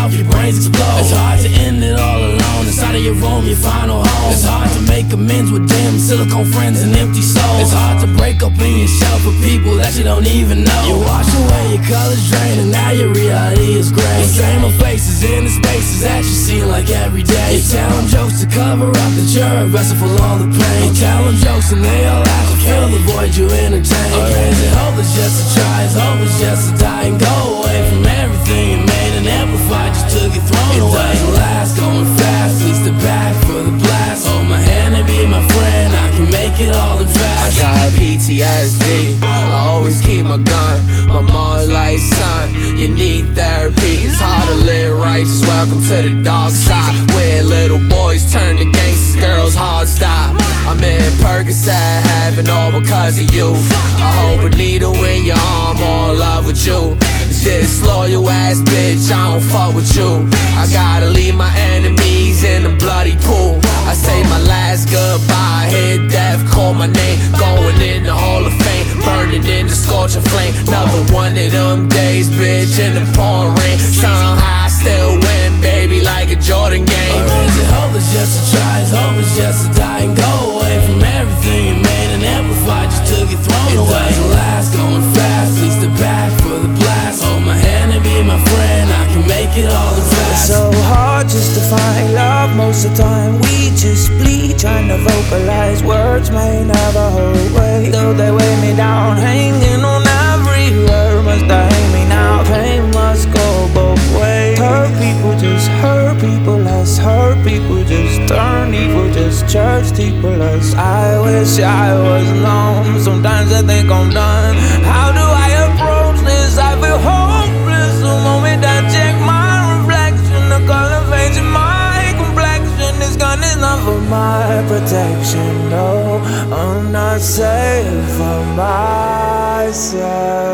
mouth, your brains explode. It's hard to end it all alone. Inside of your room, your final home. It's hard to make amends with dim silicone friends and empty souls. It's hard to break up in yourself with people that you don't even know. You wash away your colors drain, and now your reality is gray. Same old faces in the spaces that you see like every day. You tell them jokes to cover up that you're a vessel for all the pain. You tell them jokes and they all laugh to fill the void you entertain. Crazy hope is just a try, it's hope is just a die and it all fast. I got PTSD. I always keep my gun. My mom like son, you need therapy. It's hard to live righteous. Welcome to the dark side. Where little boys turn to gangsters, girls hard stop. I'm in Percocet, having all because of you. I hope a needle in your arm, all in love with you. This loyal ass bitch, I don't fuck with you. I gotta leave my enemies in the bloody pool. In the flame. Another one of them days, bitch, in the pouring rain. Somehow I still win, baby, like a Jordan game. Or is it hope is just a try, is hope is just a die and go away from everything you made and amplified. You took it thrown It away. doesn't last, going fast, leads the back for the blast. Hold my hand and be my friend, I can make it all the in fast. so hard just to find love most of the time we just bleed trying to vocalize words may never hold weight though they weigh me down hanging less hurt people just turn evil just church people us I wish I was alone sometimes I think I'm done. How do I approach this? I feel hopeless. The moment I check my reflection the color fades in my complexion. This gun is not for my protection no. I'm not safe for myself